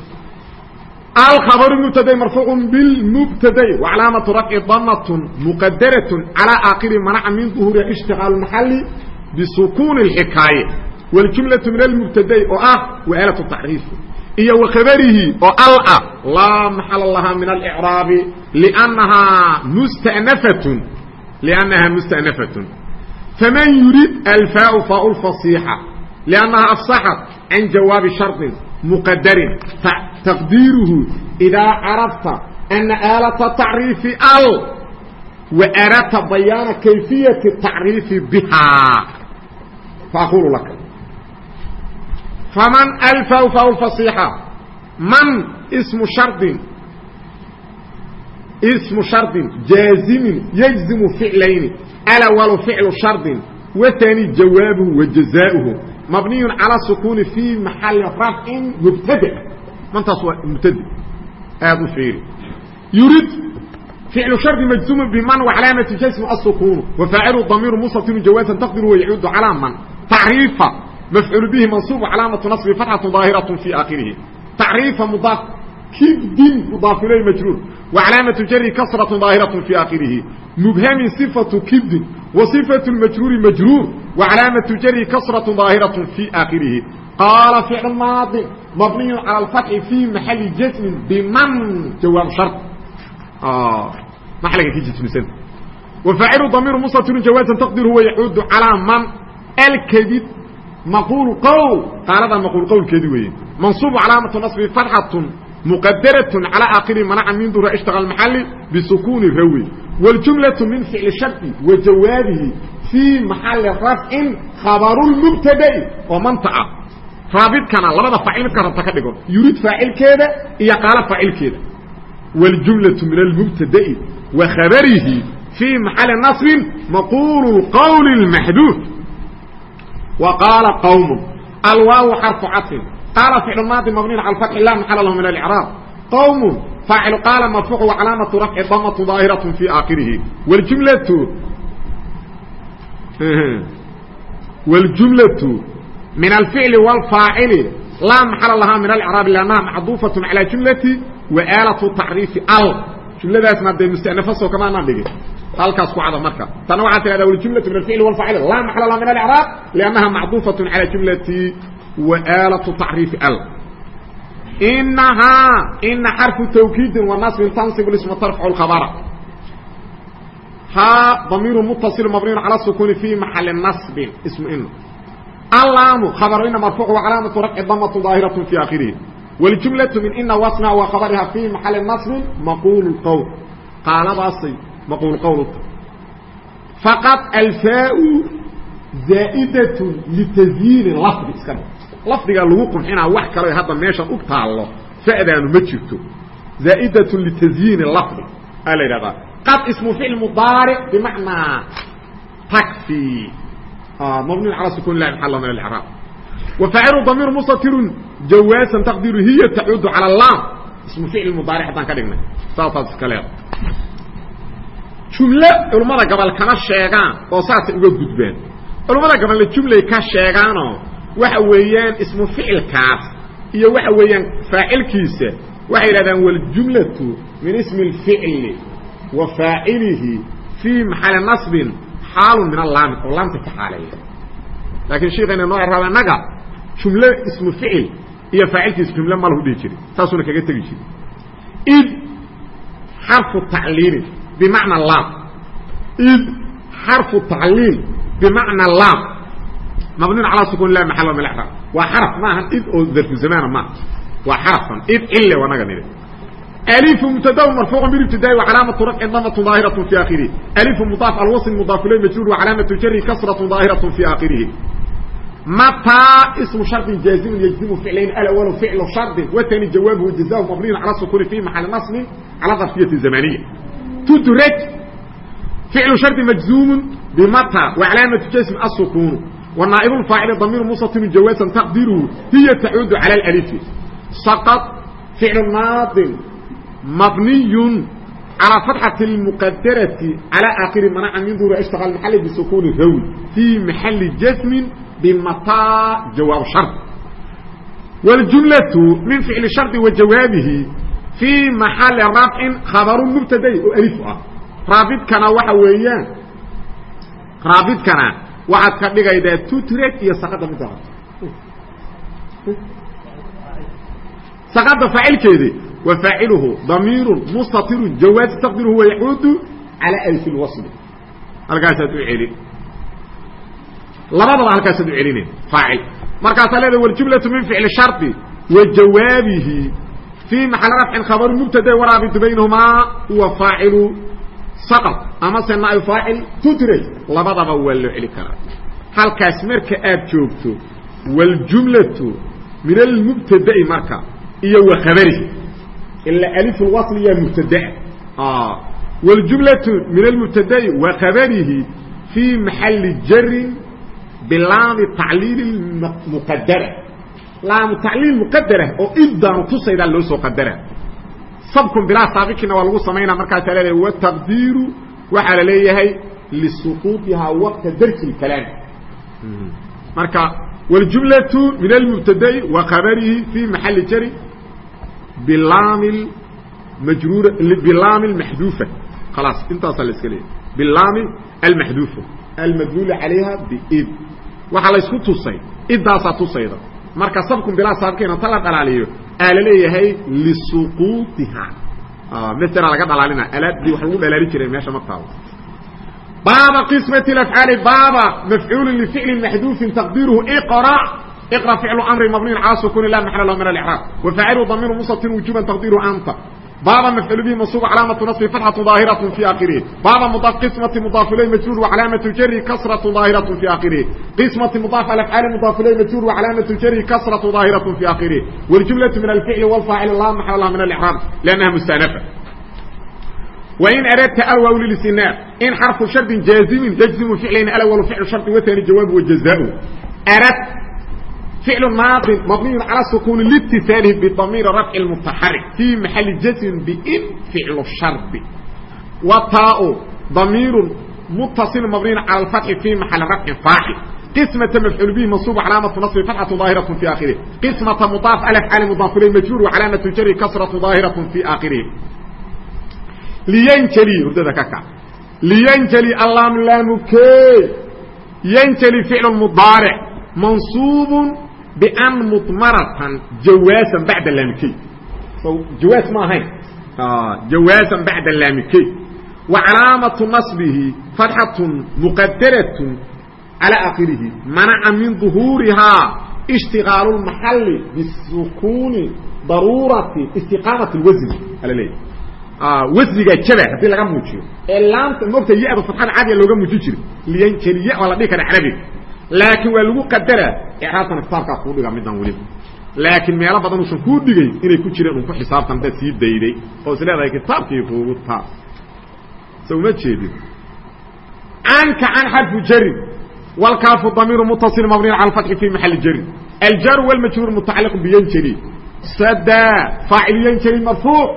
alkhabaru mubtaday marfuucun bilmubtaday wacalaamatu rafci damatun muqadaratun calaa aakhiri manaca min duhuuriha ishtiqaalu maxali bisukuuni اxikaaye wاljumlatu min almubtaday oo ah waaalatu tacriifi. Iyo wakhabarihi oo al ah laa maxala lahaa min alicraabi lnahaa mustanafatun. Liannaha mustanafatun. Faman yurid alfaau faau lfasiixa لأنها أفصحت عن جواب شرط مقدر تقديره إذا عرفت أن آلة التعريف ال وأردت بيان كيفية التعريف بها فأقول لك فمن ألف فهو الفصيحة من اسم شرط ismu shardin jaazimin yajzimu ficlayni alawalu ficlu shardin waani jawaabuhu wa jazaauhu mabniyun calى sukuuni fii maxali rafcin mubtade mantaas waa mubtade aad u fiiri yurid ficlu shardi majzuumu biman wacalaamatu jasmu asukunu wafaacilu damiiru mustatirun jawaasan taqdiru wayacuudu calaa man tacriifa mafcuul bihi mansuub calaamatu naصbi fatxatu daahiraة fii aakhirihi tacriifa mudaaf kibdin mudaaf ilay majruur wacalaamatu jari kasraة daahiraة fii aakhirihi mubhamin صifatu kibdin وصفة المجrور مجrور وعلاaمة jر كسرة ظاaهرة في آkخرiه قال فعل ماaض مبني على الفتح في محل جسم بmن jawاaب شhر ملga k jسمsan وفاaعل ضمير مستر جواaزا تقدر هو يعuud على mن الكdب مقول qول قاaلda مقول qولkeedi wey منصوب علامة نصب فتحة مqdرة على آkر منع من dر اشتغل محل بسكون rwي والجملة من فعل شرط وجوابه في محل رفع خبر المبتدا ومنطع رابطكنا لبدا فاعل كرنت كدغو يريد فاعل كده يا قال فاعل كده والجملة من المبتدا وخبره في محل نصب مقول القول المحدود وقال قوم الواو حرف عطف قال فعل ماضي مبني على الفتح لا محل له من الاعراب قوم فاعل قال مرفوع وعلامة رفع ضمة ظاهرة في آخره والجملة والجملة من الفعل والفاعل لا محل لها من الإعراب لأنها معضوفة على جملة وآلة تعريف ال جملة اسمها دي مستأنفة كما نبغي halkaas ku cada marka tan waxaa tirahdaa waljumlatu min alficli walfaacil laa maxala laha min alcraab liannaha macduufatun cala jumlati wa aalatu tacriifi al inahaa ina xarfu tawkiidin wa nasbin tansib isma tarfacu lkhabara haa damiiru mutaصil mabniyun cala sukuni fi maxali nasbin ismu ina allaamu khabaru ina marfuuc wa calaamatu rafci damatu daahiratu fi aakhirihi waljumlatu min ina wasna wa khabariha fi maxali nasbin maquulu qowl qaaladaasay مقول قول فقط الفاء زائدة لتزيين اللفظ اسكن لفظiga lagu qurxinaa wax kale hadda meesha u taalo fa'daanu ma jirto زائدة لتزيين اللفظ ala yiraahdaa قد اسم فعل مضارع بمعنى تكفي آه مبني على سكون لا محل من الإعراب وفاعل ضمير مستتر جواسا تقدير هي تعود على اللام اسم فعل مضارع حتى كدغنا ساطات كلام jumlo culummada gobol kama sheegaan oo saasay uga gudbaan culummada gobolna jumlay ka sheegaanoo waxa weeyaan ismu ficilkaas iyo waxa weeyaan faacilkiisa waxay yidhahdaan waljumlatu min ismi اlficli wa faacilihi fii maxali nasbin xaalun min allaami oo laamta ka xaaleeya laakiin sheikayna noo raba innaga jumlo ismu ficil iyo faacilkiisa jumlo ma lahu dhihi jiri saasuuna kaga tegi jiri id xarfu tacliilin بمعنى اللام إذ حرف التعليل بمعنى اللام مبني على سكون لا محل من الإعراب وحرف ما إذ أو ذرف زمان ما waa xarafan id cille wanaga nidhi aliu mubtadaun marfuuqan bibtidaai wacalaamatu rafci damatu daahiratu fi akhirihi aliu mudaaf alwasl mudaafuley majruur wacalaamatu jari kasratu daahiratu fi akhirihi mataa ismu shardin jaazimun yajzimu ficlayn alawalu ficlu shardin watani jawaabuhu jazaahu mabniyun cala sukuni fi maxali nasbin cala darfiyati zamaniya. Tudraj ficlu shardi majzuumun bimata wacalaamatu jasm asukunu wanaa'ibu lfaacili damiiru musatimu jawaasan taqdiruhu hiya tacuudu cala alalifi فعل ماض مبني على فتحة المقدرة على آخر منع من ظهور اشتغل محل بسكون الهول في محل جسم بمتى جواب شرط والجملة من فعل شرط وجوابه في محل رفع خبر مبتدا الف اه رابطكنا waxa weeyaan رابطكنا waxaad ka dhigaydaa tutret iyo saqada mid ah saqada faacilkeedii wa faaciluhu damiirun mustatirun jawaaz taqdiruhu wa yacuudu calaa alfi lwasli halkaasaad u celin. Labadaba halkaasaad u celinayn faacil markaasaa leedaha waljumlatu min ficli shardi wa jawaabihi. Fii maxali rafcin khabaru mubtada waraabidu baynahumaa huwa faacilu saqad amase naay faacil tutray labadaba waa loo celi halkaas marka aad joogto waljumlatu min almubtada'i marka iyo وخبره إلا ألف الوصل يا مبتدا wاljumlaة min almubtada'i wa khabarihi fii maxali jarin bilaami tacliil muqadara laamu tacliil muqadara oo iddaanu tusaydaa loo soo qadara sabkun bilaa saabikiina waa lagu samaynaa markaasaa leedahay wataqdiiru waxaa la leeyahay lisuquuطihaa waqta darsi اkalaam marka wاljumlaة min almubtada'i wa khabarihi fii maxali jari bilaami majruura bilaami maxduufa. Khalaas intaasaa la iska leeyahy bilaami almaxduufa almadluula calayha bid waxaa la ysku tusay idaasaa tusayda. Marka sabkun bilaa saabkeena ta la dhalaaliyo aa leeyahay lisuquutiha. Msra laga dhalaalina alaadii wax lagu dhalaali jiray meesha ma taalo baaba qismati afcaali baaba mafcuulu lificli maxduufin taqdiiruhu iqra اقرأ فعل أمر مبني على سكون لا محل له من الإعراب وفاعله ضمير مستتر وجوبا تقديره أنت بابا مفعول به منصوب علامة نصب فتحة ظاهرة في آخره بابا مضاف قسمة مضاف إليه مجرور وعلامة جر كسرة ظاهرة في آخره قسمة مضاف على أفعال مضاف إليه مجرور وعلامة جر كسرة ظاهرة في آخره والجملة من الفعل والفاعل لا محل له من الإعراب لأنها مستأنفة وإن أردت أول للاستئناف إن حرف شرط جازم تجزم فعلين الأول فعل شرط وثاني جواب وجزاء أردت ficlu maadi mabniyun cala sukuuni litiaalihi bidamiiri rafci mutaxarik fii maxali jasmin bin ficlu shardi wa taau damiirun mutasilun mabniyun cala alfatxi fii maxali rafcin faacil qismata mafcuul bihi mansuub calaamatu naصbi fatxatu daahiratu fii aakhirihi qismata mudaaf alf cali mudaaf ilay majhuur wacalaamatu jari kasratu daahiratu fii aakhirihi liyanjli hurdada ka ka liyanjli allaam laamukeey yanjli ficlu mudaaric mansuubun مطمرة جواسا بعد اللامكي جواس ما هين آه جواسا بعد اللامكي وعلامة نصبه فتحة مقدرة على آخره منع من ظهورها اشتغال المحل بالسكون ضرورة استقامة الوزن على ليه آه وزنiga jabe hadii laga muujiyo ee laanta moogta yaada fatxada caadiga looga muujin jiray liyan keliya wala dhigi kara carabiga laakiin waa lagu qadaraa iraabtana kitaabkaa kuu dhiga midan weliba laakiin meelo badan uusan kuu dhigayn inay ku jireen un ku xisaabtan dad sii dayday oo is leedahay kitaabkii kuugu taas. So uma jeedin. Anka an xarfu jarin walkaafu damiiru mutasil mabniin cala alfatxi fii maxalli jarin aljaru walmajhuur mutacaliq biyanjeli sadaa faacil yanjeli marfuuc.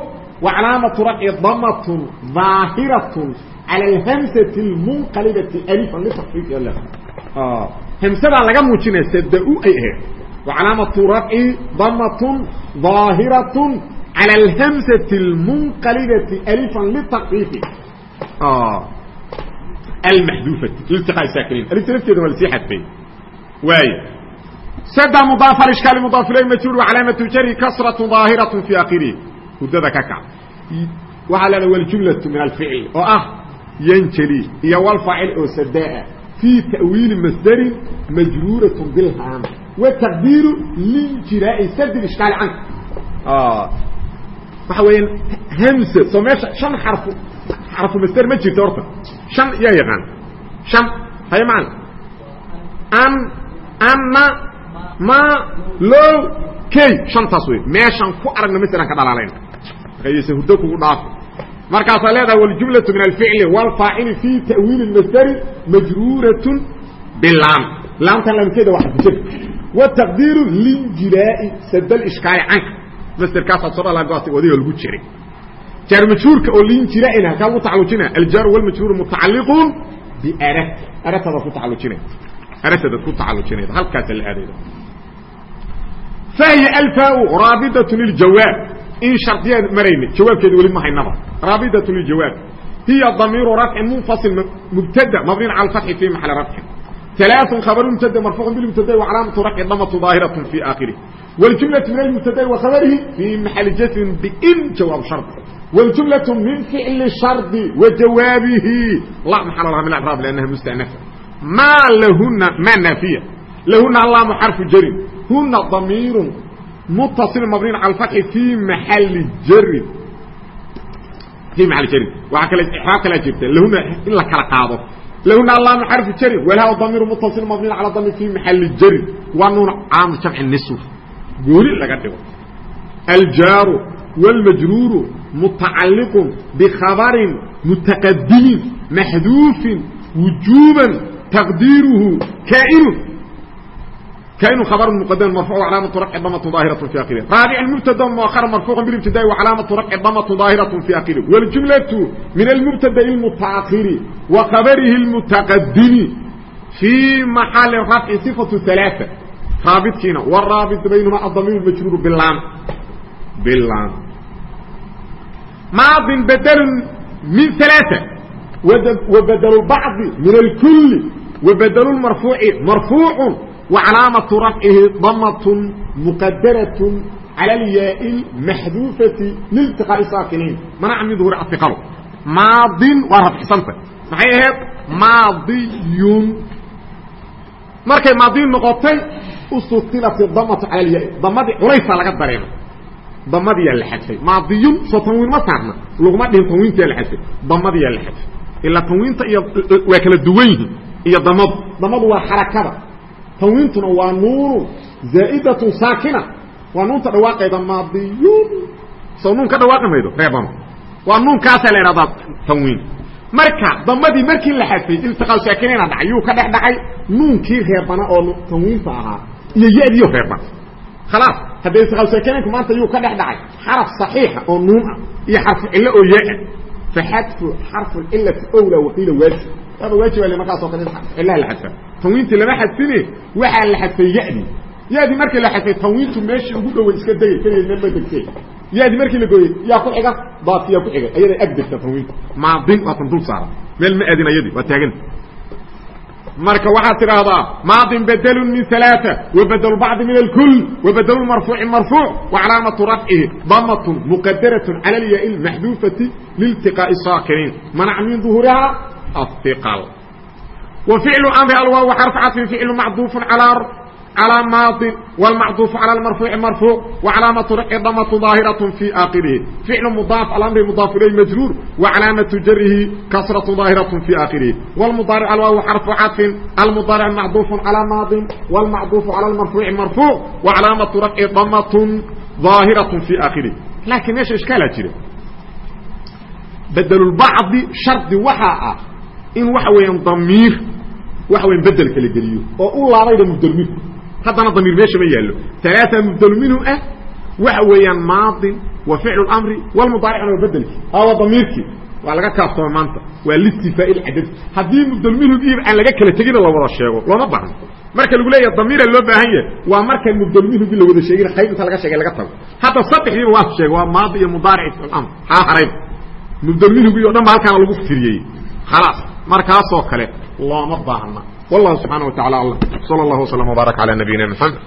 Wa calaamatu raci damatun ظaahiratun cala alhamsati اlmunqalibati alifan litakfiifiha lah لتخفيف الله آه. همسة لغا موجينة سدأو أي إيه وعلامة رفع ضمة ظاهرة على الهمسة المنقلبة ألفا للتخفيف آه. المحذوفة الالتقاء الساكنين الالتقاء والسيحة فيه واي سد مضاف الاشكال مضاف اليه مجرور وعلامه الجر كسره ظاهره في اخره hudada ka kac waxaa leeda waljumlatu min alficl oo ah yanjeli iyo walfaacil oo sadaa fii ta'wiili masdarin majruuratun bilhaam wataqdiiru linjiraa'i sadi ishkaali canka waxa weeyaan hamsa soo meesha shan xarfu xarfu masder ma jirto horta shan yaa yaqaan shan haye macana an anna ma low kay shantaas wey meeshan ku aragna masalan ka dhalaalayna hurdo kugu dhaafo markaasaa leedahay waljumlatu min alficli walfaacili fii ta'wiili masdari majruuratun bilaam laamtan laamkeeda waa xadijir wataqdiiru linjilaa'i sadal ishkaali canka. Masderkaasaa soo dhalaagoatay wadiga lagu jiray. Jaar majruurka oo linjilaaina halkaa lagu tacalujina aljaaru walmajruuru mutacalliqun biara aratada ku tacalujina aratada ku tacalujinayda halkaasa la aadayda fahiya alfaa raabidatun liljawaab in shardiyaan marayna jawaabkeeda weli ma haynaba raabidatun liljawaab hiya damiiru rafcin munfasil mubtada mabniin cala alfatxi fi maxali rafcin ثلاث خبر مبتدا مرفوع بالمبتدا وعلامه رفع ضمه ظاهره في اخره والجمله من المبتدا وخبره في محل جزم بان جواب شرط والجمله من فعل الشرط وجوابه لا محل لها من الاعراب لانها مستأنفه ما لهن ما نافيه لهن الله حرف جر هن ضمير متصل مبني على الفتح في محل جر في محل جر وعكلا احراك لا جبت لهن الا كلا قاضو لهن الله حرف جر ولا ضمير متصل مبني على ضمير في محل جر ونون عام جمع النسوة قولي لك الجار والمجرور mutacalliqun bikhabarin mutaqadimin maxduufin wujuuban taqdiiruhu kaa'inu كائن خبر مقدم مرفوع وعلامة رفع ضمة ظاهرة في آخره رابعا مبتدا مؤخر مرفوع بالابتداء وعلامة رفع ضمة ظاهرة في آخره والجملة من المبتدا المتأخر وخبره المتقدم في محل رفع صفة ثلاثة رابط كنا والرابط بينما الضمير المجرور باللام باللام ماض بدل من ثلاثة وبدل البعض من الكل وبدل المرفوع مرفوع وعلامة رفعه ضمة مقدرة على الياء المحذوفة لالتقاء ساكنين منع من ظهور الثقل ماض ورفع صنفة maxay ahayd maadiyun markay maadiyin noqotay usukilat damatu cala alya damadii culaysaa laga dareema damadiyaa la xadfay maadiyun soo tanwiin ma saarna laguma dhihin tanwiintiyaa la xadfay damadiyaa la xadfay ilaa tanwiinta iyo waa kala duwan yihiin iyo damadu damadu waa xarakada tanwiintuna waa nuunu zaa'idatun saakina. Waa nuunta dhawaaqayda maadiyun soo nuun ka dhawaaqi maydo reebano waa nuunkaasaa la idhahdaa tanwiin marka damadii markii la xadfay iltiqaa saakinayna dhacay yuu ka dhex dhacay nuunkii reebana oo tanwiinta ahaa iyo ya-diyo reeban khalaas haddee iltiqaa saakinaynku maanta yuu ka dhex dhacay xaraf saxiixa oo nuun ah iyo xarfu cillo oo yaa faxadfu xarfu cilati owla waqiila waajib waaba waajib ale markaas oo kale cillaha la xadfa tanwiintii lama xadfine waxaa la xadfay ya-dii ya-dii markii la xadfay tanwiintu meeshii ugu dhoway iska degay keliya meel ma degtee yaadi markii la gooyey yaa ku xiga? Daadkiyaa ku xiga. Ayaday ag degta tanwiinta. Maadin waa tan dul saaran. Meel ma aadin ayadii waa taaganta marka waxaad tidhaahdaa maadin bedelun min alaaثa wabedel bacdi min alkul wabedelu marfuuci marfuuc wacalaamatu rafcihi damatun muqadaratun cala alyaa maxduufati liltiqaa'i saakiniin manac min duhurihaa ahiqal wa ficlu amri alwaaw xarf caطfin ficlu macduufun calaa على ماض والمعطوف على المرفوع مرفوع وعلامة رفع ضمة ظاهرة في آخره فعل مضاف الأمر مضاف إليه مجرور وعلامة جره كسرة ظاهرة في آخره والمضارع الواو حرف عطف المضارع معطوف على ماض والمعطوف على المرفوع مرفوع وعلامة رفع ضمة ظاهرة في آخره لكن ايش اشكالها جري بدل in waxa weeyaan damiir waxa weyan bedelka la geliyo oo u laabayda mubdal haddana damiir meesha ma yaallo. Alaaثa mubdal ah waxa weeyaan maadin wa ficlu اmri wlmudaaricna waa bedelki. Waa damiirkii waa laga kaaftama maanta. Waa listifaa'i lcadadi haddii mubdal minhu aan laga kala tegina la wada sheego looma baahno marka lagu leeyaha damiira loo baahan yahay waa markaan mubdal la wada sheegin qayb inta laga sheegay laga tago. Hadda saddexdiiba waa sheegay waa maadi iyo mudaaric ficl haa harayba mubdal minhugi dhan ba halkaana lagu firiyey. Khalaas markaasoo kale looma baahna. Wallahu subxaana wa tacala allah. Sal allahu waslm wbaarak calaa nabiyina mxamed